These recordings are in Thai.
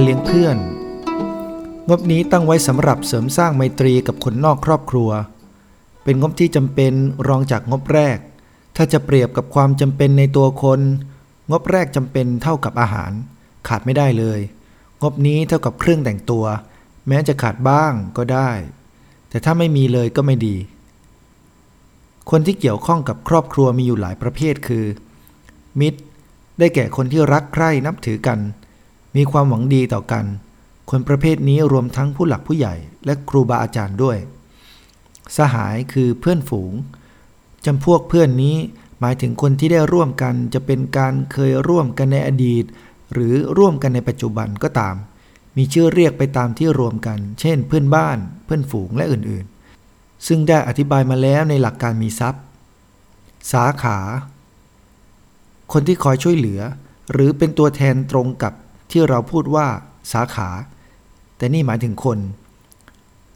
การเลี้ยงเพื่อน งบนี้ตั้งไว้สำหรับเสริมสร้างไมตรีกับคนนอกครอบครัว เป็นงบที่จำเป็นรองจากงบแรก ถ้าจะเปรียบกับความจำเป็นในตัวคน งบแรกจำเป็นเท่ากับอาหาร ขาดไม่ได้เลย งบนี้เท่ากับเครื่องแต่งตัว แม้จะขาดบ้างก็ได้ แต่ถ้าไม่มีเลยก็ไม่ดี คนที่เกี่ยวข้องกับครอบครัวมีอยู่หลายประเภทคือ มิตร ได้แก่คนที่รักใคร่นับถือกัน มีความหวังดีต่อกัน คนประเภทนี้รวมทั้งผู้หลักผู้ใหญ่และครูบาอาจารย์ด้วย สหายคือเพื่อนฝูงจำพวกเพื่อนนี้หมายถึงคนที่ได้ร่วมกันจะเป็นการเคยร่วมกันในอดีต หรือร่วมกันในปัจจุบันก็ตาม มีชื่อเรียกไปตามที่รวมกัน เช่น เพื่อนบ้าน เพื่อนฝูงและอื่นๆ ซึ่งได้อธิบายมาแล้วในหลักการมีทรัพย์ สาขา คนที่คอยช่วยเหลือ หรือเป็นตัวแทนตรงกับ ที่เราพูดว่าสาขา แต่นี่หมายถึงคน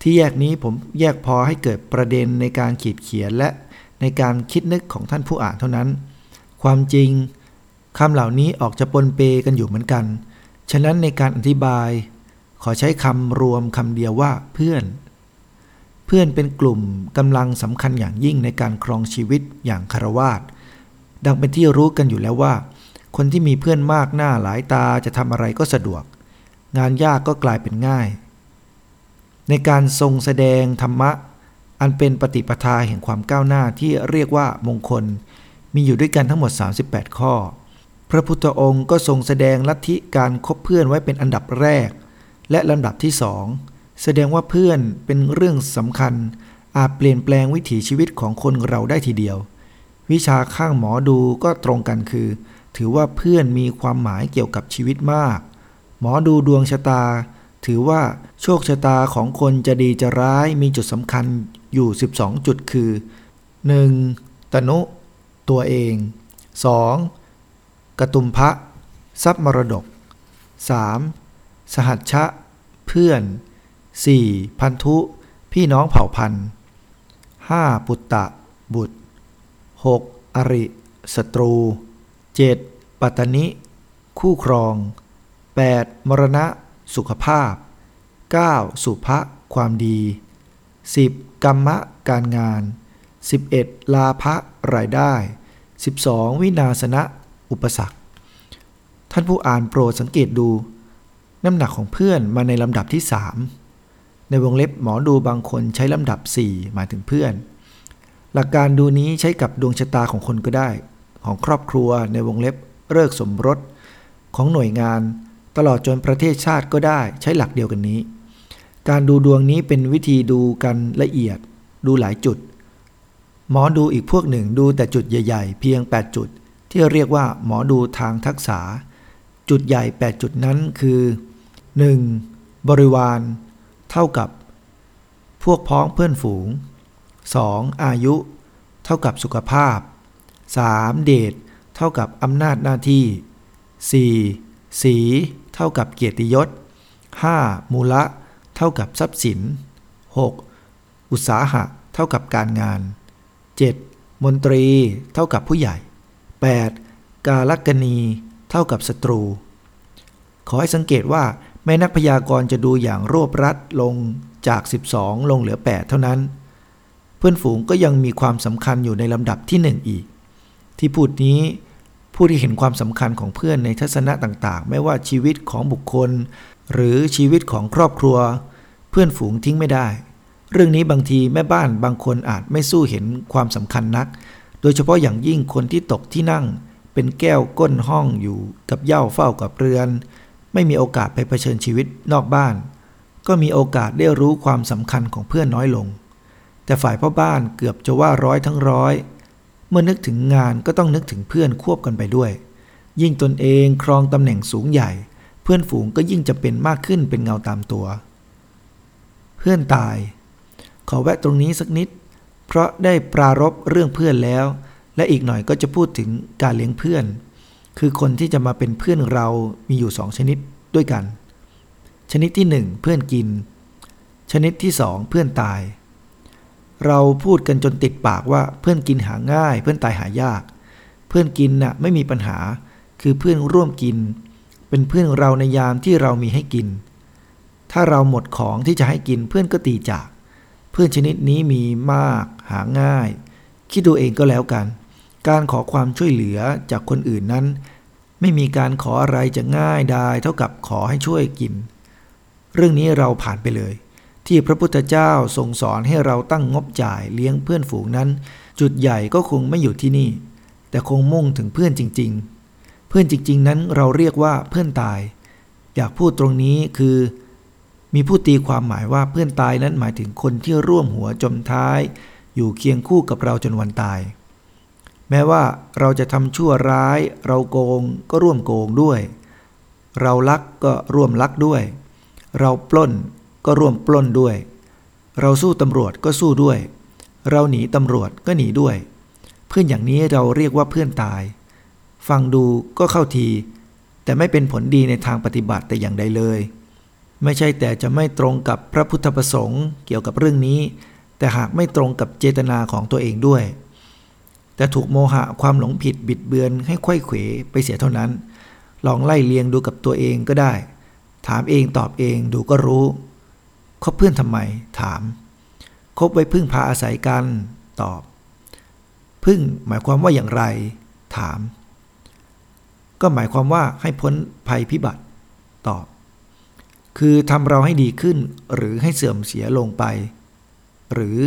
ที่แยกนี้ผมแยกพอให้เกิดประเด็นในการขีดเขียนและในการคิดนึกของท่านผู้อ่านเท่านั้น ความจริงคำเหล่านี้ออกจะปนเปกันอยู่เหมือนกัน ฉะนั้นในการอธิบาย ขอใช้คำรวมคำเดียวว่าเพื่อน เพื่อนเป็นกลุ่มกำลังสำคัญอย่างยิ่งในการครองชีวิตอย่างคารวาสดังเป็นที่รู้กันอยู่แล้วว่า คนที่มีเพื่อนมากหน้าหลายตาจะทำอะไรก็สะดวก งานยากก็กลายเป็นง่าย ในการทรงแสดงธรรมะ อันเป็นปฏิปทาแห่งความก้าวหน้าที่เรียกว่ามงคล มีอยู่ด้วยกันทั้งหมด 38 ข้อ พระพุทธองค์ก็ทรงแสดงลัทธิการคบเพื่อนไว้เป็นอันดับแรก และลำดับที่สองแสดงว่าเพื่อนเป็นเรื่องสำคัญ อาจเปลี่ยนแปลงวิถีชีวิตของคนเราได้ทีเดียว วิชาข้างหมอดูก็ตรงกันคือ ถือว่าเพื่อนมีความหมายเกี่ยวกับชีวิตมาก หมอดูดวงชะตา ถือว่าโชคชะตาของคนจะดีจะร้ายมีจุดสำคัญอยู่ 12 จุดคือ 1. ตนุตัวเอง 2. กตุมพะ ทรัพย์มรดก 3. สหัชชะ เพื่อน 4. พันธุ พี่น้องเผ่าพันธุ์ 5. ปุตตะ บุตร 6. อริ ศัตรู 7. ปัตตนิ คู่ครอง 8. มรณะ สุขภาพ 9. สุภะความดี 10. กรรมะการงาน 11. ลาภะรายได้ 12. วินาสนะ อุปสรรค ท่านผู้อ่านโปรดสังเกตดู น้ำหนักของเพื่อนมาในลำดับที่ 3 ในวงเล็บหมอดูบางคนใช้ลำดับ 4 หมายถึงเพื่อน หลักการดูนี้ใช้กับดวงชะตาของคนก็ได้ ของครอบครัวในวงเล็บเลิกสมรสของหน่วยงาน ตลอดจนประเทศชาติก็ได้ใช้หลักเดียวกันนี้ การดูดวงนี้เป็นวิธีดูกันละเอียด ดูหลายจุด หมอดูอีกพวกหนึ่งดูแต่จุดใหญ่ ๆ เพียง 8 จุด ที่เรียกว่าหมอดูทางทักษะจุดใหญ่ 8 จุดนั้นคือ 1. บริวาร เท่ากับ พวกพ้องเพื่อนฝูง 2. อายุ เท่ากับสุขภาพ 3. เดชเท่ากับอำนาจหน้าที่ 4. สี เท่ากับเกียรติยศ 5. มูละ เท่ากับทรัพย์สิน 6. อุตสาหะ เท่ากับการงาน 7. มนตรี เท่ากับผู้ใหญ่ 8. กาลกณี เท่ากับศัตรู ขอให้สังเกตว่าแม่นักพยากรณ์จะดูอย่างรวบรัดลงจาก 12 ลงเหลือ 8 เท่านั้น เพื่อนฝูงก็ยังมีความสำคัญอยู่ในลำดับที่ 1 อีก ที่พูดนี้ผู้ที่เห็นความสำคัญของเพื่อนในทัศนะต่างๆ ไม่ว่าชีวิตของบุคคล หรือชีวิตของครอบครัว เพื่อนฝูงทิ้งไม่ได้ เรื่องนี้บางทีแม่บ้านบางคนอาจไม่สู้เห็นความสำคัญนัก โดยเฉพาะอย่างยิ่งคนที่ตกที่นั่ง เป็นแก้วก้นห้องอยู่กับเหย้าเฝ้ากับเรือน ไม่มีโอกาสไปเผชิญชีวิตนอกบ้าน ก็มีโอกาสได้รู้ความสำคัญของเพื่อนน้อยลง แต่ฝ่ายพ่อบ้านเกือบจะว่าร้อยทั้งร้อย เมื่อนึกถึงงานก็ต้องนึกถึงเพื่อนควบกันไปด้วย ยิ่งตนเองครองตำแหน่งสูงใหญ่ เพื่อนฝูงก็ยิ่งจะเป็นมากขึ้นเป็นเงาตามตัว เพื่อนตาย ขอแวะตรงนี้สักนิด เพราะได้ปรารบเรื่องเพื่อนแล้ว และอีกหน่อยก็จะพูดถึงการเลี้ยงเพื่อน คือคนที่จะมาเป็นเพื่อนเรามีอยู่สองชนิดด้วยกัน ชนิดที่หนึ่งเพื่อนกิน ชนิดที่สองเพื่อนตาย เราพูดกันจนติดปากว่าเพื่อนกินหาง่าย เพื่อนตายหายาก เพื่อนกินน่ะไม่มีปัญหา คือเพื่อนร่วมกินเเป็นเพื่อนเราในยามที่เรามีให้กิน ถ้าเราหมดของที่จะให้กินเพื่อนก็ตีจาก เพื่อนชนิดนี้มีมากหาง่าย คิดดูเองก็แล้วกัน การขอความช่วยเหลือจากคนอื่นนั้น ไม่มีการขออะไรจะง่ายได้เท่ากับขอให้ช่วยกิน เรื่องนี้เราผ่านไปเลย ที่พระพุทธเจ้าทรงสอนให้เราตั้งงบจ่ายเลี้ยงเพื่อนฝูงนั้น จุดใหญ่ก็คงไม่อยู่ที่นี่ แต่คงมุ่งถึงเพื่อนจริง ๆ เพื่อนจริง ๆ นั้นเราเรียกว่าเพื่อนตาย อยากพูดตรงนี้คือ มีผู้ตีความหมายว่าเพื่อนตายนั้นหมายถึงคนที่ร่วมหัวจมท้าย อยู่เคียงคู่กับเราจนวันตาย แม้ว่าเราจะทำชั่วร้าย เราโกงก็ร่วมโกงด้วย เราลักก็ร่วมลักด้วย เราปล้น ก็ร่วมปล้นด้วย เราสู้ตำรวจก็สู้ด้วย เราหนีตำรวจก็หนีด้วย เพื่อนอย่างนี้เราเรียกว่าเพื่อนตาย ฟังดูก็เข้าที แต่ไม่เป็นผลดีในทางปฏิบัติแต่อย่างใดเลย ไม่ใช่แต่จะไม่ตรงกับพระพุทธประสงค์เกี่ยวกับเรื่องนี้ แต่หากไม่ตรงกับเจตนาของตัวเองด้วย แต่ถูกโมหะความหลงผิดบิดเบือนให้ไข้เขวไปเสียเท่านั้น ลองไล่เลียงดูกับตัวเองก็ได้ ถามเองตอบเองดูก็รู้ คบเพื่อนทำไม ถาม คบไว้พึ่งพาอาศัยกัน ตอบ พึ่งหมายความว่าอย่างไร ถาม ก็หมายความว่าให้พ้นภัยพิบัติ ตอบ คือทำเราให้ดีขึ้น หรือให้เสื่อมเสียลงไป หรือ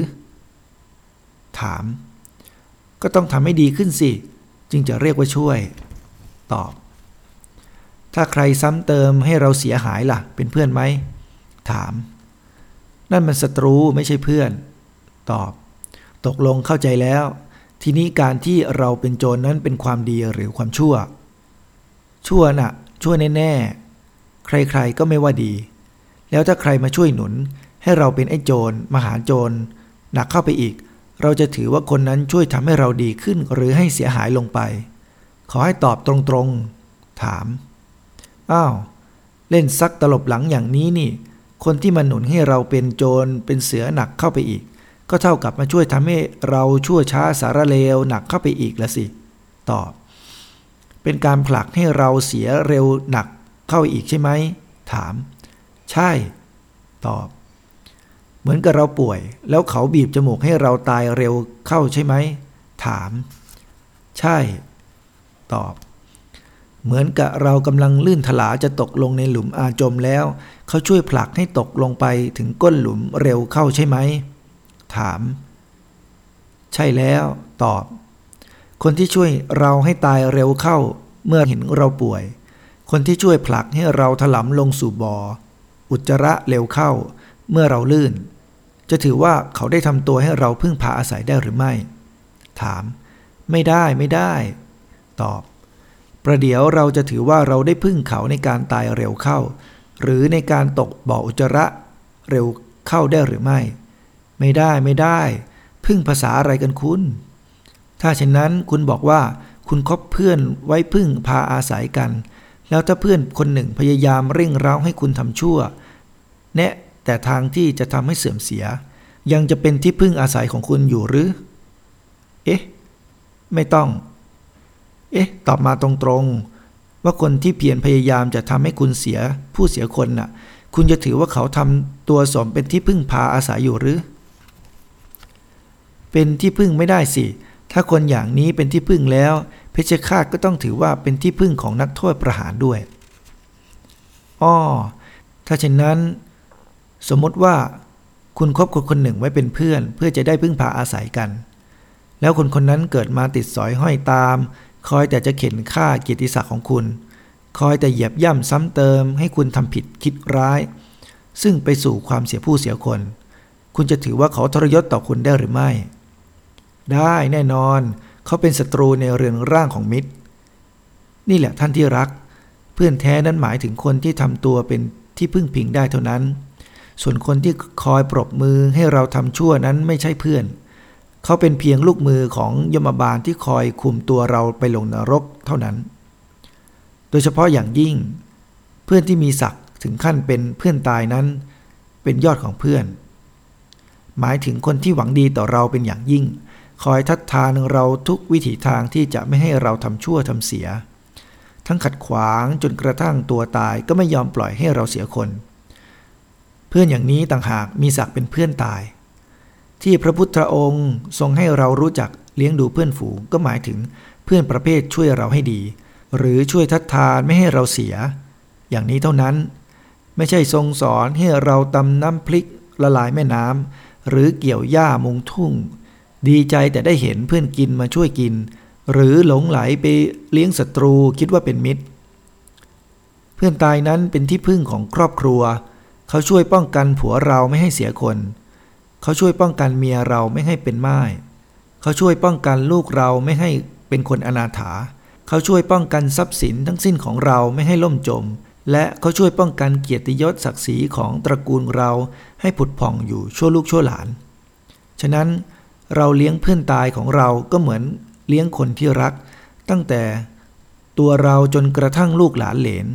ถาม ก็ต้องทำให้ดีขึ้นสิ จึงจะเรียกว่าช่วย ตอบ ถ้าใครซ้ำเติมให้เราเสียหายล่ะ เป็นเพื่อนไหม ถาม นั่นมันศัตรูไม่ใช่เพื่อน ตอบ ตกลงเข้าใจแล้ว ทีนี้การที่เราเป็นโจรนนั้นเป็นความดีหรือความชั่ว ชั่วนะ่ะ ชั่วแน่ๆ ใครๆก็ไม่ว่าดี แล้วถ้าใครมาช่วยหนุน ให้เราเป็นไอ้โจรมหาโจรหนักเข้าไปอีก เราจะถือว่าคนนั้นช่วยทำให้เราดีขึ้นหรือให้เสียหายลงไป ขอให้ตอบตรงๆ ถาม อ้าว เล่นซักตลบหลังอย่างนี้นี่ คนที่มาหนุนให้เราเป็นโจรเป็นเสือหนักเข้าไปอีก ก็เท่ากับมาช่วยทำให้เราชั่วช้าสารเลวหนักเข้าไปอีกละสิ ตอบ เป็นการผลักให้เราเสียเร็วหนักเข้าอีกใช่ไหม ถาม ใช่ ตอบ เหมือนกับเราป่วย แล้วเขาบีบจมูกให้เราตายเร็วเข้าใช่ไหม ถาม ใช่ ตอบ เหมือนกับเรากำลังลื่นถลาจะตกลงในหลุมอาจมแล้ว เขาช่วยผลักให้ตกลงไปถึงก้นหลุมเร็วเข้าใช่ไหม ถาม ใช่แล้วตอบ คนที่ช่วยเราให้ตายเร็วเข้า เมื่อเห็นเราป่วย คนที่ช่วยผลักให้เราถลำลงสู่บ่อ อุจจาระเร็วเข้า เมื่อเราลื่น จะถือว่าเขาได้ทำตัวให้เราพึ่งพาอาศัยได้หรือไม่ ถาม ไม่ได้ไม่ได้ ตอบ ประเดี๋ยวเราจะถือว่าเราได้พึ่งเขาในการตายเร็วเข้า หรือในการตกบ่ออุจจาระเร็วเข้าได้หรือไม่ ไม่ได้ไม่ได้ พึ่งภาษาอะไรกันคุณ ถ้าเช่นนั้นคุณบอกว่าคุณคบเพื่อนไว้พึ่งพาอาศัยกัน แล้วถ้าเพื่อนคนหนึ่งพยายามเร่งเร้าให้คุณทำชั่ว แนะแต่ทางที่จะทำให้เสื่อมเสีย ยังจะเป็นที่พึ่งอาศัยของคุณอยู่หรือ เอ๊ะ ไม่ต้อง เอ๊ะ ตอบมาตรงๆ ว่าคนที่เพียรพยายามจะทำให้คุณเสียผู้เสียคนน่ะ คุณจะถือว่าเขาทำตัวสมเป็นที่พึ่งพาอาศัยอยู่หรือ เป็นที่พึ่งไม่ได้สิ ถ้าคนอย่างนี้เป็นที่พึ่งแล้ว เพชฌฆาตก็ต้องถือว่าเป็นที่พึ่งของนักโทษประหารด้วย อ้อ ถ้าเช่นนั้น สมมติว่า คุณคบคนคนหนึ่งไว้เป็นเพื่อน เพื่อจะได้พึ่งพาอาศัยกัน แล้วคนคนนั้นเกิดมาติดสอยห้อยตาม คอยแต่จะเข็นฆ่าเกียรติศักดิ์ของคุณ คอยแต่เหยียบย่ำซ้ำเติม ให้คุณทำผิดคิดร้าย ซึ่งไปสู่ความเสียผู้เสียคน คุณจะถือว่าเขาทรยศต่อคุณได้หรือไม่ ได้แน่นอนเขาเป็นศัตรูในเรือนร่างของมิตร นี่แหละท่านที่รัก เพื่อนแท้นั้นหมายถึงคนที่ทำตัวเป็นที่พึ่งพิงได้เท่านั้น ส่วนคนที่คอยปรบมือให้เราทำชั่วนั้นไม่ใช่เพื่อน เขาเป็นเพียงลูกมือของยมบาลที่คอยคุมตัวเราไปลงนรกเท่านั้น โดยเฉพาะอย่างยิ่ง เพื่อนที่มีศักดิ์ถึงขั้นเป็นเพื่อนตายนั้น เป็นยอดของเพื่อน หมายถึงคนที่หวังดีต่อเราเป็นอย่างยิ่ง คอยทัดทานเราทุกวิถีทางที่จะไม่ให้เราทำชั่วทำเสีย ทั้งขัดขวางจนกระทั่งตัวตายก็ไม่ยอมปล่อยให้เราเสียคน เพื่อนอย่างนี้ต่างหากมีศักดิ์เป็นเพื่อนตาย ที่พระพุทธองค์ทรงให้เรารู้จักเลี้ยงดูเพื่อนฝูงก็หมายถึงเพื่อนประเภทช่วยเราให้ดี หรือช่วยทัดทานไม่ให้เราเสีย อย่างนี้เท่านั้น ไม่ใช่ทรงสอนให้เราตำน้ำพริกละลายแม่น้ำหรือเกี่ยวหญ้ามุงทุ่ง ดีใจแต่ได้เห็นเพื่อนกินมาช่วยกิน หรือหลงไหลไปเลี้ยงศัตรูคิดว่าเป็นมิตร เพื่อนตายนั้นเป็นที่พึ่งของครอบครัว เขาช่วยป้องกันผัวเราไม่ให้เสียคน เขาช่วยป้องกันเมียเราไม่ให้เป็นม่ายเขาช่วยป้องกันลูกเราไม่ให้เป็นคนอนาถา เขาช่วยป้องกันทรัพย์สินทั้งสิ้นของเราไม่ให้ล่มจม และเขาช่วยป้องกันเกียรติยศศักดิ์ศรีของตระกูลเราให้ผุดผ่องอยู่ชั่วลูกชั่วหลาน ฉะนั้นเราเลี้ยงเพื่อนตายของเราก็เหมือนเลี้ยงคนที่รัก ตั้งแต่ตัวเราจนกระทั่งลูกหลานเหลน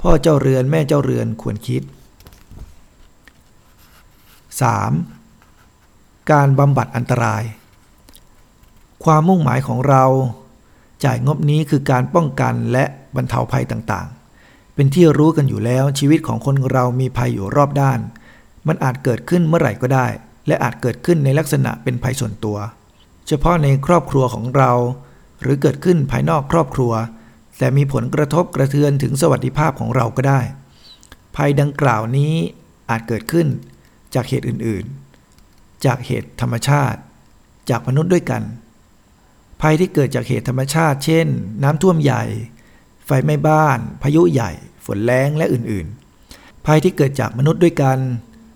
พ่อเจ้าเรือนแม่เจ้าเรือนควรคิด 3. การบำบัดอันตราย ความมุ่งหมายของเราจ่ายงบนี้คือการป้องกันและบรรเทาภัยต่างๆ เป็นที่รู้กันอยู่แล้วชีวิตของคนเรามีภัยอยู่รอบด้าน มันอาจเกิดขึ้นเมื่อไหร่ก็ได้ และอาจเกิดขึ้นในลักษณะเป็นภัยส่วนตัว เฉพาะในครอบครัวของเรา หรือเกิดขึ้นภายนอกครอบครัว แต่มีผลกระทบกระเทือนถึงสวัสดิภาพของเราก็ได้ ภัยดังกล่าวนี้อาจเกิดขึ้นจากเหตุอื่นๆ จากเหตุธรรมชาติ จากมนุษย์ด้วยกัน ภัยที่เกิดจากเหตุธรรมชาติ เช่น น้ำท่วมใหญ่ ไฟไหม้บ้าน พายุใหญ่ ฝนแรงและอื่นๆ ภัยที่เกิดจากมนุษย์ด้วยกัน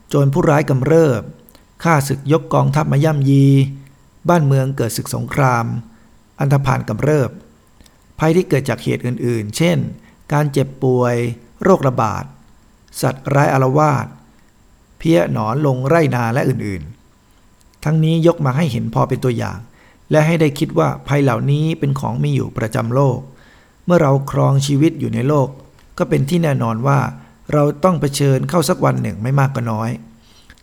โจรผู้ร้ายกำเริบฆ่าศึกยกกองทัพมาย่ำยี บ้านเมืองเกิดศึกสงคราม อันธพาลกำเริบ ภัยที่เกิดจากเหตุอื่นๆ เช่น การเจ็บป่วย โรคระบาด สัตว์ร้ายอารวาสเพี้ยหนอนลงไร่นาและอื่นๆ ทั้งนี้ยกมาให้เห็นพอเป็นตัวอย่าง และให้ได้คิดว่าภัยเหล่านี้เป็นของมีอยู่ประจำโลก เมื่อเราครองชีวิตอยู่ในโลก ก็เป็นที่แน่นอนว่า เราต้องเผชิญเข้าสักวันหนึ่งไม่มากก็น้อย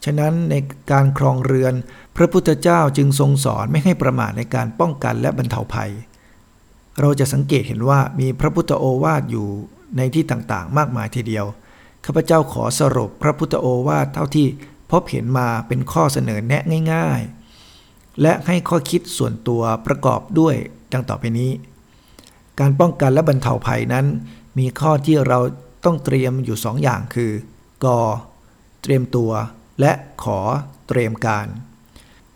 ฉะนั้นในการครองเรือน พระพุทธเจ้าจึงทรงสอนไม่ให้ประมาทในการป้องกันและบรรเทาภัย เราจะสังเกตเห็นว่ามีพระพุทธโอวาทอยู่ในที่ต่างๆ มากมายทีเดียวข้าพเจ้าขอสรุปพระพุทธโอวาทเท่าที่ พบเห็นมาเป็นข้อเสนอแนะง่าย ๆ และให้ข้อคิดส่วนตัวประกอบด้วยดังต่อไปนี้ การป้องกันและบรรเทาภัยนั้น มีข้อที่เราต้องเตรียมอยู่สองอย่างคือกอเตรียมตัว และขอเตรียมการ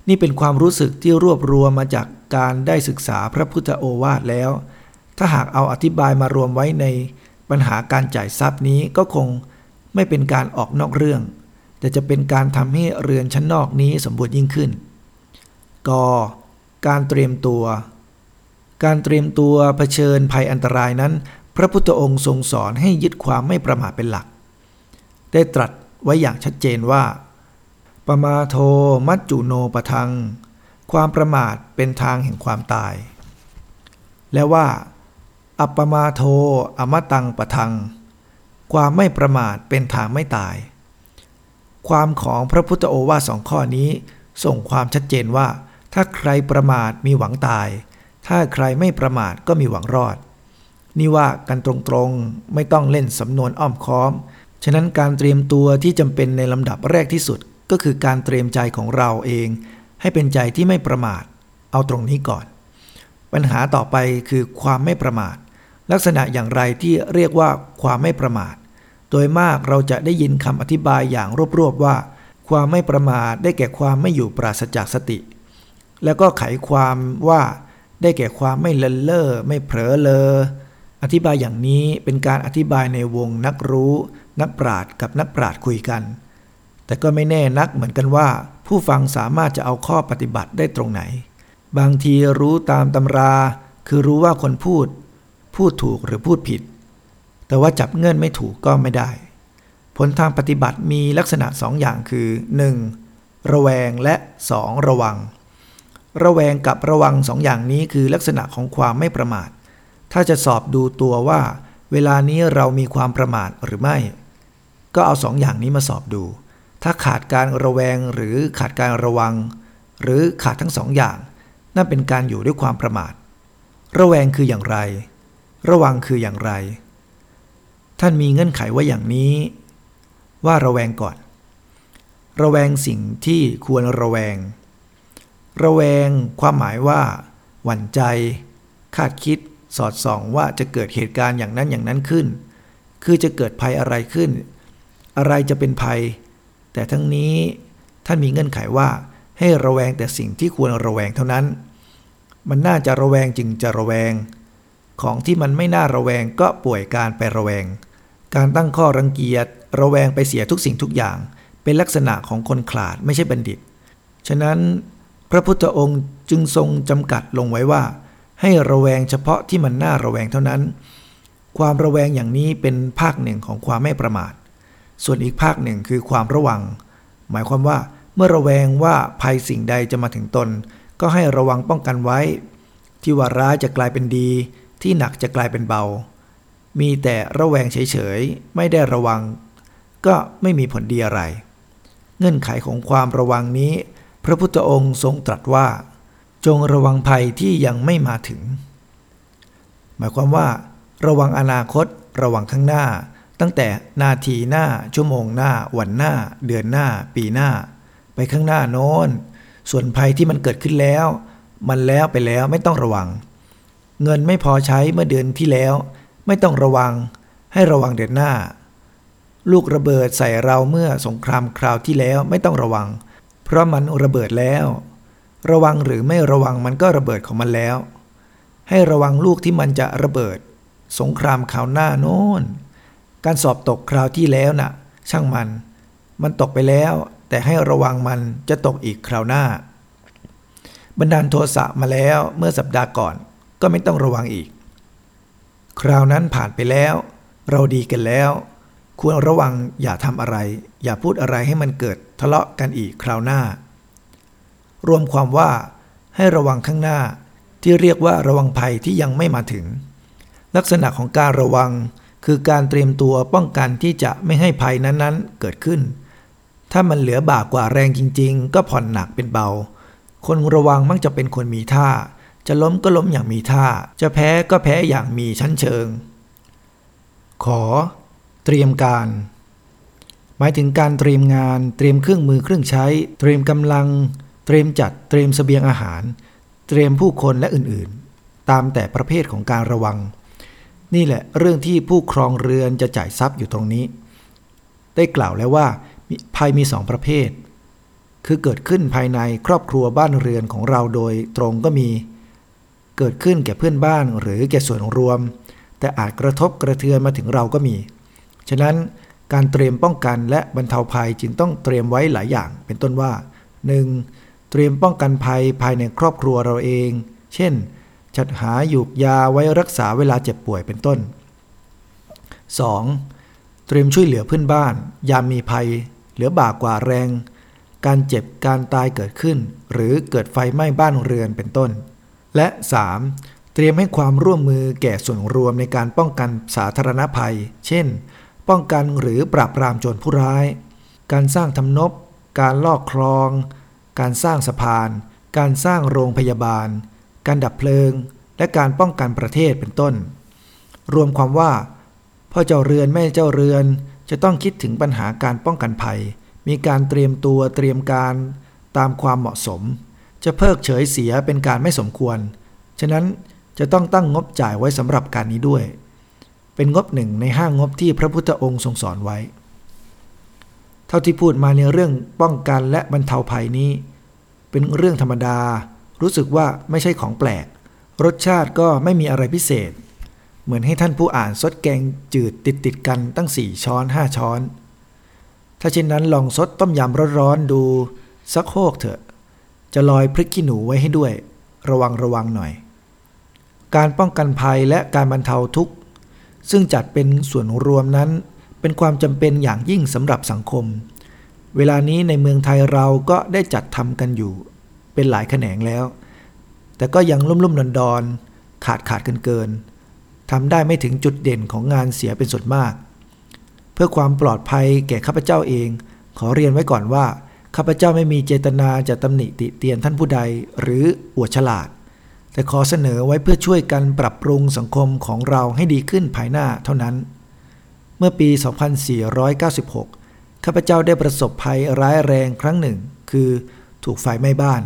นี่เป็นความรู้สึกที่รวบรวมมาจากการได้ศึกษาพระพุทธโอวาทแล้ว ถ้าหากเอาอธิบายมารวมไว้ในปัญหาการจ่ายทรัพย์นี้ก็คงไม่เป็นการออกนอกเรื่อง แต่จะเป็นการทำให้เรือนชั้นนอกนี้สมบูรณ์ยิ่งขึ้น ก การเตรียมตัว การเตรียมตัวเผชิญภัยอันตรายนั้น พระพุทธองค์ทรงสอนให้ยึดความไม่ประมาทเป็นหลัก ได้ตรัสไว้อย่างชัดเจนว่า ปมาโทมัจจุโนปทัง ความประมาทเป็นทางแห่งความตาย และว่า อัปปมาโทอมตังปทัง ความไม่ประมาทเป็นทางไม่ตาย ความของพระพุทธโอวาทสองข้อนี้ ส่งความชัดเจนว่า ถ้าใครประมาทมีหวังตาย ถ้าใครไม่ประมาทก็มีหวังรอด นี่ว่ากันตรงๆไม่ต้องเล่นสำนวนอ้อมค้อม ฉะนั้นการเตรียมตัวที่จำเป็นในลำดับแรกที่สุดก็คือการเตรียมใจของเราเอง ให้เป็นใจที่ไม่ประมาท เอาตรงนี้ก่อน ปัญหาต่อไปคือความไม่ประมาท ลักษณะอย่างไรที่เรียกว่าความไม่ประมาท โดยมากเราจะได้ยินคำอธิบายอย่างรวบๆว่า ความไม่ประมาทได้แก่ความไม่อยู่ปราศจากสติ แล้วก็ไขความว่าได้แก่ความไม่เลินเล่อไม่เผลอเลออธิบายอย่างนี้เป็นการอธิบายในวงนักรู้ นักปราชญ์กับนักปราชญ์คุยกัน แต่ก็ไม่แน่นักเหมือนกันว่า ผู้ฟังสามารถจะเอาข้อปฏิบัติได้ตรงไหน บางทีรู้ตามตำรา คือรู้ว่าคนพูด พูดถูกหรือพูดผิด แต่ว่าจับเงื่อนไม่ถูกก็ไม่ได้ ผลทางปฏิบัติมีลักษณะสองอย่างคือ 1. ระแวงและ 2. ระวัง ระแวงกับระวังสองอย่างนี้คือลักษณะของความไม่ประมาท ถ้าจะสอบดูตัวว่า เวลานี้เรามีความประมาทหรือไม่ ก็เอาสองอย่างนี้มาสอบดู ถ้าขาดการระแวงหรือขาดการระวัง หรือขาดทั้งสองอย่าง นั่นเป็นการอยู่ด้วยความประมาท ระแวงคืออย่างไร ระวังคืออย่างไร ท่านมีเงื่อนไขว่าอย่างนี้ ว่าระแวงก่อน ระแวงสิ่งที่ควรระแวง ระแวงความหมายว่า หวั่นใจ คาดคิดสอดส่องว่าจะเกิดเหตุการณ์อย่างนั้นอย่างนั้นขึ้น คือจะเกิดภัยอะไรขึ้น อะไรจะเป็นภัย แต่ทั้งนี้ท่านมีเงื่อนไขว่า ให้ระแวงแต่สิ่งที่ควรระแวงเท่านั้น มันน่าจะระแวงจึงจะระแวง ของที่มันไม่น่าระแวงก็ป่วยการไประแวง การตั้งข้อรังเกียจ ระแวงไปเสียทุกสิ่งทุกอย่าง เป็นลักษณะของคนขลาดไม่ใช่บัณฑิต ฉะนั้นพระพุทธองค์จึงทรงจำกัดลงไว้ว่า ให้ระแวงเฉพาะที่มันน่าระแวงเท่านั้น ความระแวงอย่างนี้เป็นภาคหนึ่งของความไม่ประมาท ส่วนอีกภาคหนึ่งคือความระวัง หมายความว่าเมื่อระแวงว่าภัยสิ่งใดจะมาถึงตน ก็ให้ระวังป้องกันไว้ ที่ว่าร้ายจะกลายเป็นดี ที่หนักจะกลายเป็นเบา มีแต่ระแวงเฉยๆ ไม่ได้ระวัง ก็ไม่มีผลดีอะไร เงื่อนไขของความระวังนี้ พระพุทธองค์ทรงตรัสว่า จงระวังภัยที่ยังไม่มาถึง หมายความว่า ระวังอนาคต ระวังข้างหน้า ตั้งแต่นาทีหน้า ชั่วโมงหน้า วันหน้า เดือนหน้า ปีหน้า ไปข้างหน้าโน้น ส่วนภัยที่มันเกิดขึ้นแล้ว มันแล้วไปแล้วไม่ต้องระวัง เงินไม่พอใช้เมื่อเดือนที่แล้ว ไม่ต้องระวังให้ระวังเดือนหน้า ลูกระเบิดใส่เราเมื่อสงครามคราวที่แล้วไม่ต้องระวัง เพราะมันระเบิดแล้ว ระวังหรือไม่ระวังมันก็ระเบิดของมันแล้ว ให้ระวังลูกที่มันจะระเบิด สงครามคราวหน้าโน้นการสอบตกคราวที่แล้วน่ะ ช่างมัน มันตกไปแล้ว แต่ให้ระวังมันจะตกอีกคราวหน้าบันดาโทสะมาแล้วเมื่อสัปดาห์ก่อนก็ไม่ต้องระวังอีก คราวนั้นผ่านไปแล้ว เราดีกันแล้ว ควรระวังอย่าทำอะไร อย่าพูดอะไรให้มันเกิดทะเลาะกันอีกคราวหน้า รวมความว่าให้ระวังข้างหน้าที่เรียกว่าระวังภัยที่ยังไม่มาถึง ลักษณะของการระวังคือการเตรียมตัวป้องกันที่จะไม่ให้ภัยนั้นๆ เกิดขึ้น ถ้ามันเหลือบากกว่าแรงจริง ๆ ก็ผ่อนหนักเป็นเบา คนระวังมักจะเป็นคนมีท่า จะล้มก็ล้มอย่างมีท่า จะแพ้ก็แพ้อย่างมีชั้นเชิง ขอ เตรียมการ หมายถึงการเตรียมงาน เตรียมเครื่องมือเครื่องใช้ เตรียมกำลัง เตรียมจัด เตรียมเสบียงอาหาร เตรียมผู้คนและอื่นๆ ตามแต่ประเภทของการระวัง นี่แหละเรื่องที่ผู้ครองเรือนจะจ่ายทรัพย์อยู่ตรงนี้ ได้กล่าวแล้วว่าภัยมีสองประเภทคือเกิดขึ้นภายในครอบครัวบ้านเรือนของเราโดยตรงก็มี เกิดขึ้นแก่เพื่อนบ้านหรือแก่ส่วนรวม แต่อาจกระทบกระเทือนมาถึงเราก็มี ฉะนั้นการเตรียมป้องกันและบรรเทาภัยจึงต้องเตรียมไว้หลายอย่าง เป็นต้นว่า 1. เตรียมป้องกันภัยภายในครอบครัวเราเอง เช่น จัดหาหยูกยาไว้รักษาเวลาเจ็บป่วยเป็นต้น 2. เตรียมช่วยเหลือเพื่อนบ้าน ยามมีภัย เหลือบากกว่าแรง การเจ็บการตายเกิดขึ้น หรือเกิดไฟไหม้บ้านเรือนเป็นต้น และ 3. เตรียมให้ความร่วมมือแก่ส่วนรวมในการป้องกันสาธารณภัย เช่น ป้องกันหรือปราบปรามโจรผู้ร้าย การสร้างทำนบ การลอกคลอง การสร้างสะพาน การสร้างโรงพยาบาล การดับเพลิง และการป้องกันประเทศเป็นต้น รวมความว่า พ่อเจ้าเรือนแม่เจ้าเรือน จะต้องคิดถึงปัญหาการป้องกันภัย มีการเตรียมตัวเตรียมการตามความเหมาะสม จะเพิกเฉยเสียเป็นการไม่สมควร ฉะนั้นจะต้องตั้งงบจ่ายไว้สำหรับการนี้ด้วย เป็นงบหนึ่งในห้างบที่พระพุทธองค์ทรงสอนไว้ เท่าที่พูดมาในเรื่องป้องกันและบรรเทาภัยนี้ เป็นเรื่องธรรมดา รู้สึกว่าไม่ใช่ของแปลก รสชาติก็ไม่มีอะไรพิเศษ เหมือนให้ท่านผู้อ่านซดแกงจืดติดติดกันตั้งสี่ช้อนห้าช้อน ถ้าเช่นนั้นลองซดต้มยำร้อนๆดูสักโคกเถอะ จะลอยพริกขี้หนูไว้ให้ด้วย ระวังระวังหน่อย การป้องกันภัยและการบรรเทาทุกข์ ซึ่งจัดเป็นส่วนรวมนั้น เป็นความจำเป็นอย่างยิ่งสำหรับสังคม เวลานี้ในเมืองไทยเราก็ได้จัดทำกันอยู่ เป็นหลายแขนงแล้ว แต่ก็ยังลุ่มลุ่มดอนดอนๆขาดขาดเกินเกินๆทำได้ไม่ถึงจุดเด่นของงานเสียเป็นส่วนมาก เพื่อความปลอดภัยแก่ข้าพเจ้าเอง ขอเรียนไว้ก่อนว่า ข้าพเจ้าไม่มีเจตนาจะตำหนิติเตียนท่านผู้ใดหรืออวดฉลาด แต่ขอเสนอไว้เพื่อช่วยกันปรับปรุงสังคมของเราให้ดีขึ้นภายหน้าเท่านั้น เมื่อปี 2496 ข้าพเจ้าได้ประสบภัยร้ายแรงครั้งหนึ่ง คือถูกไฟไหม้บ้าน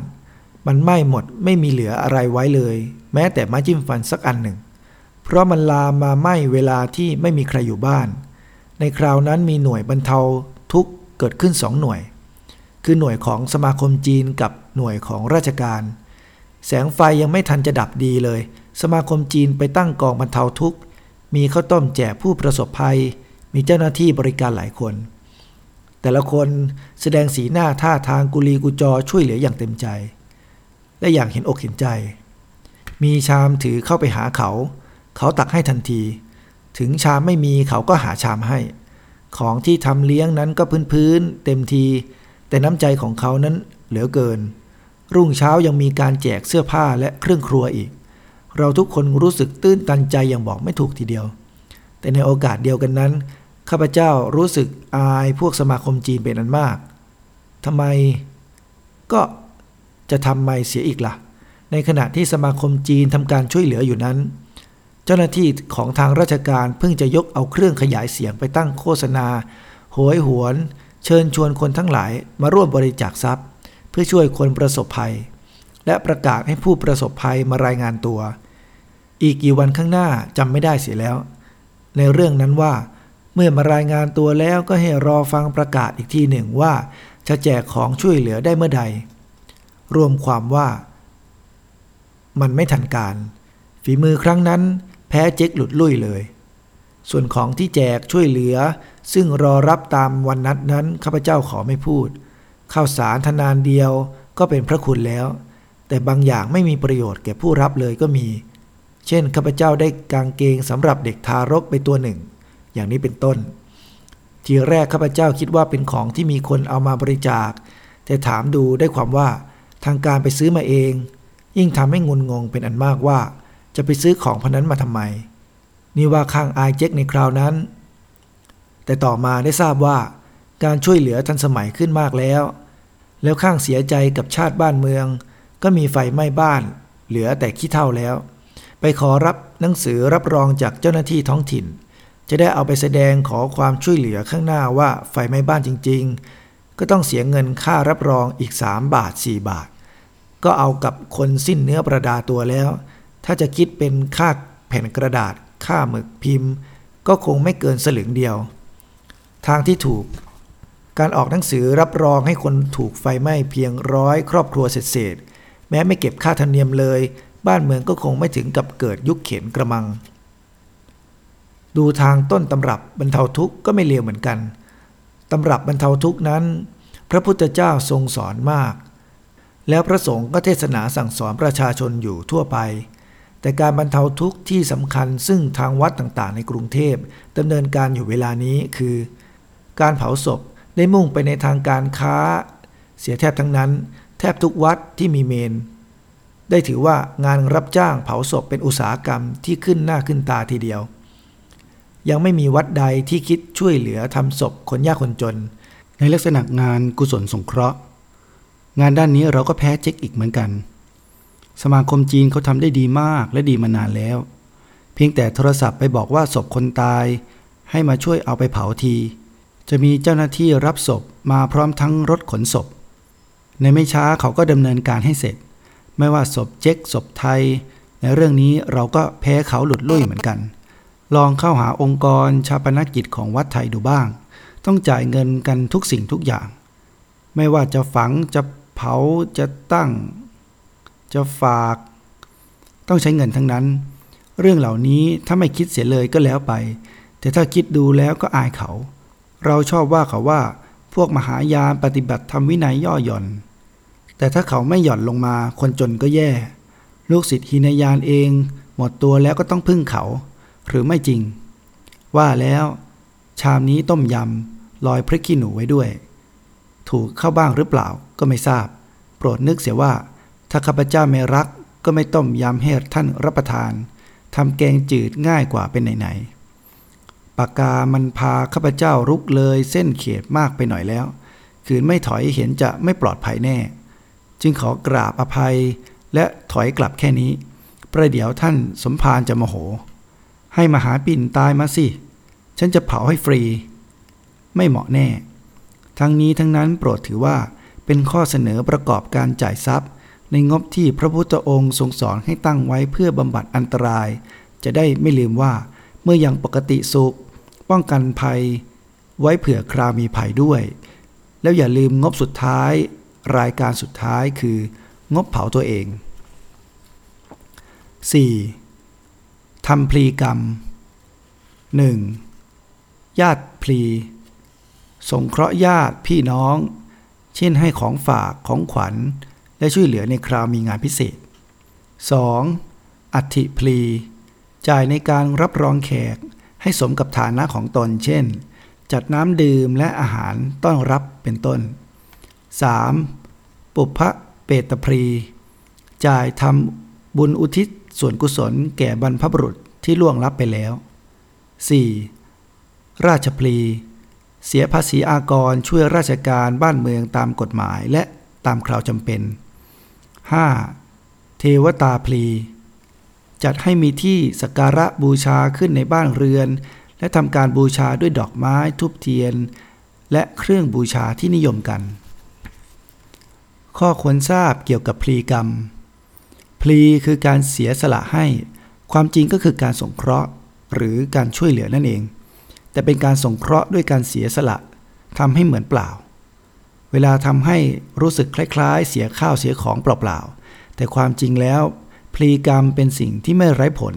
มันไหม้หมดไม่มีเหลืออะไรไว้เลย แม้แต่ไม้จิ้มฟันสักอันหนึ่ง เพราะมันลามมาไหม้เวลาที่ไม่มีใครอยู่บ้าน ในคราวนั้นมีหน่วยบรรเทาทุกข์เกิดขึ้นสองหน่วย คือหน่วยของสมาคมจีนกับหน่วยของราชการ แสงไฟยังไม่ทันจะดับดีเลย สมาคมจีนไปตั้งกองบรรเทาทุกข์ มีข้าวต้มแจกผู้ประสบภัย มีเจ้าหน้าที่บริการหลายคน แต่ละคนแสดงสีหน้าท่าทางกุลีกุจอช่วยเหลืออย่างเต็มใจ และอย่างเห็นอกเห็นใจ มีชามถือเข้าไปหาเขา เขาตักให้ทันที ถึงชามไม่มีเขาก็หาชามให้ ของที่ทำเลี้ยงนั้นก็พื้นๆเต็มที แต่น้ำใจของเขานั้นเหลือเกิน รุ่งเช้ายังมีการแจกเสื้อผ้าและเครื่องครัวอีก เราทุกคนรู้สึกตื้นตันใจอย่างบอกไม่ถูกทีเดียว แต่ในโอกาสเดียวกันนั้น ข้าพเจ้ารู้สึกอายพวกสมาคมจีนเป็นอันมากทำไม ก็จะทำไมเสียอีกละ่ะ ในขณะที่สมาคมจีนทำการช่วยเหลืออยู่นั้น เจ้าหน้าที่ของทางราชการเพิ่งจะยกเอาเครื่องขยายเสียงไปตั้งโฆษณาโหยหวน เชิญชวนคนทั้งหลายมาร่วมบริจาคทรัพย์ เพื่อช่วยคนประสบภัย และประกาศให้ผู้ประสบภัยมารายงานตัว อีกกี่วันข้างหน้าจำไม่ได้เสียแล้ว ในเรื่องนั้นว่า เมื่อมารายงานตัวแล้วก็ให้รอฟังประกาศอีกทีหนึ่งว่า จะแจกของช่วยเหลือได้เมื่อใด รวมความว่า มันไม่ทันการ ฝีมือครั้งนั้น แพ้เจ๊กหลุดลุ่ยเลย ส่วนของที่แจกช่วยเหลือ ซึ่งรอรับตามวันนัดนั้นข้าพเจ้าขอไม่พูดข้าวสารทนานเดียวก็เป็นพระคุณแล้ว แต่บางอย่างไม่มีประโยชน์แก่ผู้รับเลยก็มี เช่นข้าพเจ้าได้กางเกงสำหรับเด็กทารกไปตัวหนึ่ง อย่างนี้เป็นต้น ทีแรกข้าพเจ้าคิดว่าเป็นของที่มีคนเอามาบริจาค แต่ถามดูได้ความว่าทางการไปซื้อมาเอง ยิ่งทำให้งุนงงเป็นอันมากว่า จะไปซื้อของพนั้นมาทำไม นี่ว่าข้างอายเจ๊กในคราวนั้น แต่ต่อมาได้ทราบว่าการช่วยเหลือทันสมัยขึ้นมากแล้ว แล้วข้างเสียใจกับชาติบ้านเมือง ก็มีไฟไหม้บ้าน เหลือแต่ขี้เท่าแล้ว ไปขอรับหนังสือรับรองจากเจ้าหน้าที่ท้องถิ่น จะได้เอาไปแสดงขอความช่วยเหลือข้างหน้าว่าไฟไหม้บ้านจริง ๆ ก็ต้องเสียเงินค่ารับรองอีก 3 บาท 4 บาท ก็เอากับคนสิ้นเนื้อประดาตัวแล้ว ถ้าจะคิดเป็นค่าแผ่นกระดาษ ค่าหมึกพิมพ์ ก็คงไม่เกินสลึงเดียว ทางที่ถูก การออกหนังสือรับรองให้คนถูกไฟไหม้เพียงร้อยครอบครัวเศษๆแม้ไม่เก็บค่าธรรมเนียมเลย บ้านเมืองก็คงไม่ถึงกับเกิดยุคเข็นกระมัง ดูทางต้นตำรับบรรเทาทุกข์ก็ไม่เลวเหมือนกันตำรับบรรเทาทุกข์นั้น พระพุทธเจ้าทรงสอนมาก แล้วพระสงฆ์ก็เทศนาสั่งสอนประชาชนอยู่ทั่วไป แต่การบรรเทาทุกข์ที่สำคัญซึ่งทางวัดต่างๆ ในกรุงเทพดำเนินการอยู่เวลานี้คือ การเผาศพได้มุ่งไปในทางการค้า เสียแทบทั้งนั้น แทบทุกวัดที่มีเมน ได้ถือว่างานรับจ้างเผาศพเป็นอุตสาหกรรมที่ขึ้นหน้าขึ้นตาทีเดียว ยังไม่มีวัดใดที่คิดช่วยเหลือทำศพคนยากคนจน ในลักษณะงานกุศลสงเคราะห์ งานด้านนี้เราก็แพ้เจ๊กอีกเหมือนกัน สมาคมจีนเขาทำได้ดีมากและดีมานานแล้ว เพียงแต่โทรศัพท์ไปบอกว่าศพคนตาย ให้มาช่วยเอาไปเผาที จะมีเจ้าหน้าที่รับศพมาพร้อมทั้งรถขนศพ ในไม่ช้าเขาก็ดำเนินการให้เสร็จ ไม่ว่าศพเจ๊กศพไทย ในเรื่องนี้เราก็แพ้เขาหลุดลุ่ยเหมือนกัน ลองเข้าหาองค์กรชาปนกิจของวัดไทยดูบ้าง ต้องจ่ายเงินกันทุกสิ่งทุกอย่าง ไม่ว่าจะฝังจะเผาจะตั้ง จะฝาก ต้องใช้เงินทั้งนั้น เรื่องเหล่านี้ถ้าไม่คิดเสียเลยก็แล้วไป แต่ถ้าคิดดูแล้วก็อายเขา เราชอบว่าเขาว่า พวกมหายานปฏิบัติทำวินัยย่อหย่อน แต่ถ้าเขาไม่หย่อนลงมาคนจนก็แย่ ลูกศิษย์หินยานเอง หมดตัวแล้วก็ต้องพึ่งเขา หรือไม่จริง ว่าแล้ว ชามนี้ต้มยำลอยพริกขี้หนูไว้ด้วย ถูกเข้าบ้างหรือเปล่าก็ไม่ทราบ โปรดนึกเสียว่า ถ้าข้าพเจ้าไม่รักก็ไม่ต้มยำให้ท่านรับประทานทำแกงจืดง่ายกว่าเป็นไหนๆปากกามันพาข้าพเจ้ารุกเลยเส้นเขตมากไปหน่อยแล้ว คืนไม่ถอยเห็นจะไม่ปลอดภัยแน่ จึงขอกราบอภัยและถอยกลับแค่นี้ ประเดี๋ยวท่านสมภารจะโมโห ให้มหาปิ่นตายมาสิ ฉันจะเผาให้ฟรี ไม่เหมาะแน่ ทั้งนี้ทั้งนั้นโปรดถือว่าเป็นข้อเสนอประกอบการจ่ายทรัพย์ ในงบที่พระพุทธองค์ทรงสอนให้ตั้งไว้เพื่อบำบัดอันตราย จะได้ไม่ลืมว่าเมื่อยังปกติสุข ป้องกันภัย ไว้เผื่อคราวมีภัยด้วย แล้วอย่าลืมงบสุดท้าย รายการสุดท้ายคืองบเผาตัวเอง 4. ทำพลีกรรม 1. ญาติพลี สงเคราะห์ญาติพี่น้อง เช่นให้ของฝากของขวัญ และช่วยเหลือในคราวมีงานพิเศษ 2. อัฐิพลี จ่ายในการรับรองแขกให้สมกับฐานะของตน เช่น จัดน้ำดื่มและอาหารต้อนรับเป็นต้น 3. ปุพพะเปตพรี จ่ายทำบุญอุทิศส่วนกุศลแก่บรรพบุรุษที่ล่วงลับไปแล้ว 4. ราชพลี เสียภาษีอากรช่วยราชการบ้านเมืองตามกฎหมายและตามคราวจำเป็น 5. เทวตาพลี จัดให้มีที่สักการะบูชาขึ้นในบ้านเรือน และทำการบูชาด้วยดอกไม้ทุบเทียน และเครื่องบูชาที่นิยมกัน ข้อควรทราบเกี่ยวกับพลีกรรม พลีคือการเสียสละให้ ความจริงก็คือการสงเคราะห์ หรือการช่วยเหลือนั่นเอง แต่เป็นการสงเคราะห์ด้วยการเสียสละทำให้เหมือนเปล่า เวลาทำให้รู้สึกคล้ายๆ เสียข้าวเสียของเปล่าๆ แต่ความจริงแล้ว พลีกรรมเป็นสิ่งที่ไม่ไร้ผล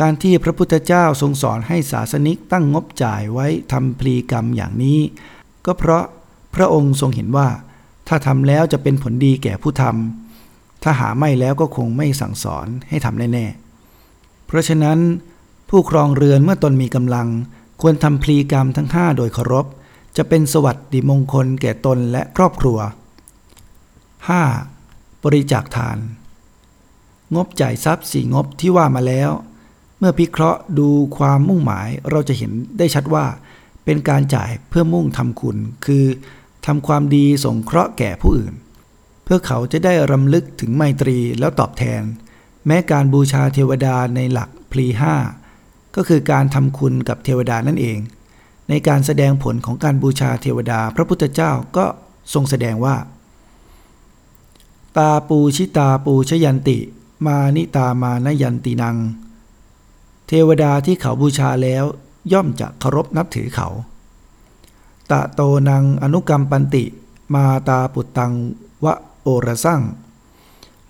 การที่พระพุทธเจ้าทรงสอนให้ศาสนิกตั้งงบจ่ายไว้ทำพลีกรรมอย่างนี้ ก็เพราะพระองค์ทรงเห็นว่า ถ้าทำแล้วจะเป็นผลดีแก่ผู้ทำถ้าหาไม่แล้วก็คงไม่สั่งสอนให้ทำแน่ๆ เพราะฉะนั้น ผู้ครองเรือนเมื่อตนมีกำลัง ควรทำพลีกรรมทั้งห้าโดยเคารพ จะเป็นสวัสดิมงคลแก่ตนและครอบครัว 5. บริจาคทาน งบจ่ายทรัพย์สี่งบที่ว่ามาแล้ว เมื่อพิเคราะห์ดูความมุ่งหมายเราจะเห็นได้ชัดว่า เป็นการจ่ายเพื่อมุ่งทำคุณ คือทำความดีสงเคราะห์แก่ผู้อื่น เพื่อเขาจะได้รำลึกถึงไมตรีแล้วตอบแทน แม้การบูชาเทวดาในหลักพลีห้าก็คือการทำคุณกับเทวดานั่นเอง ในการแสดงผลของการบูชาเทวดา พระพุทธเจ้าก็ทรงแสดงว่า ตาปูชิตาปูชยันติ มานิตามานยันตินัง เทวดาที่เขาบูชาแล้วย่อมจะเคารพนับถือเขา ตะโตนังอนุกรรมปันติ มาตาปุตตังวะโอระสั่ง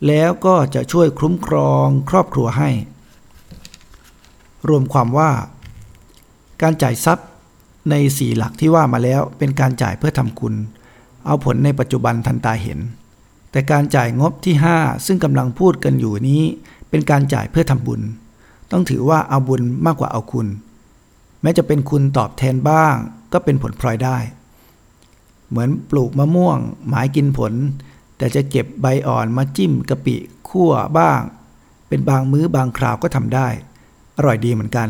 แล้วก็จะช่วยคุ้มครองครอบครัวให้ รวมความว่า การจ่ายทรัพย์ ในสี่หลักที่ว่ามาแล้วเป็นการจ่ายเพื่อทำคุณ เอาผลในปัจจุบันทันตาเห็น แต่การจ่ายงบที่ 5 ซึ่งกำลังพูดกันอยู่นี้ เป็นการจ่ายเพื่อทำบุญ ต้องถือว่าเอาบุญมากกว่าเอาคุณ แม้จะเป็นคุณตอบแทนบ้าง ก็เป็นผลพลอยได้ เหมือนปลูกมะม่วง หมายกินผล แต่จะเก็บใบอ่อนมาจิ้มกะปิคั่วบ้าง เป็นบางมื้อบางคราวก็ทำได้ อร่อยดีเหมือนกัน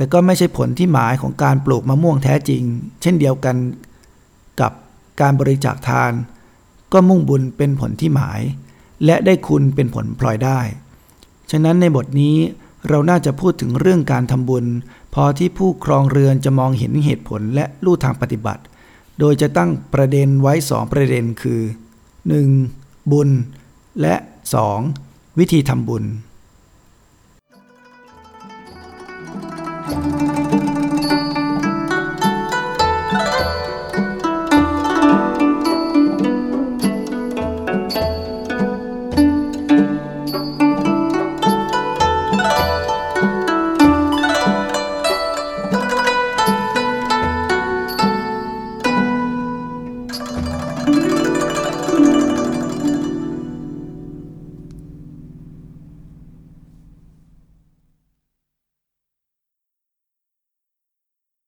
แต่ก็ไม่ใช่ผลที่หมายของการปลูกมะม่วงแท้จริง เช่นเดียวกันกับการบริจาคทาน ก็มุ่งบุญเป็นผลที่หมาย และได้คุณเป็นผลพลอยได้ ฉะนั้นในบทนี้เราน่าจะพูดถึงเรื่องการทำบุญ พอที่ผู้ครองเรือนจะมองเห็นเหตุผลและลู่ทางปฏิบัติ โดยจะตั้งประเด็นไว้สองประเด็นคือ 1. บุญ และ 2. วิธีทำบุญ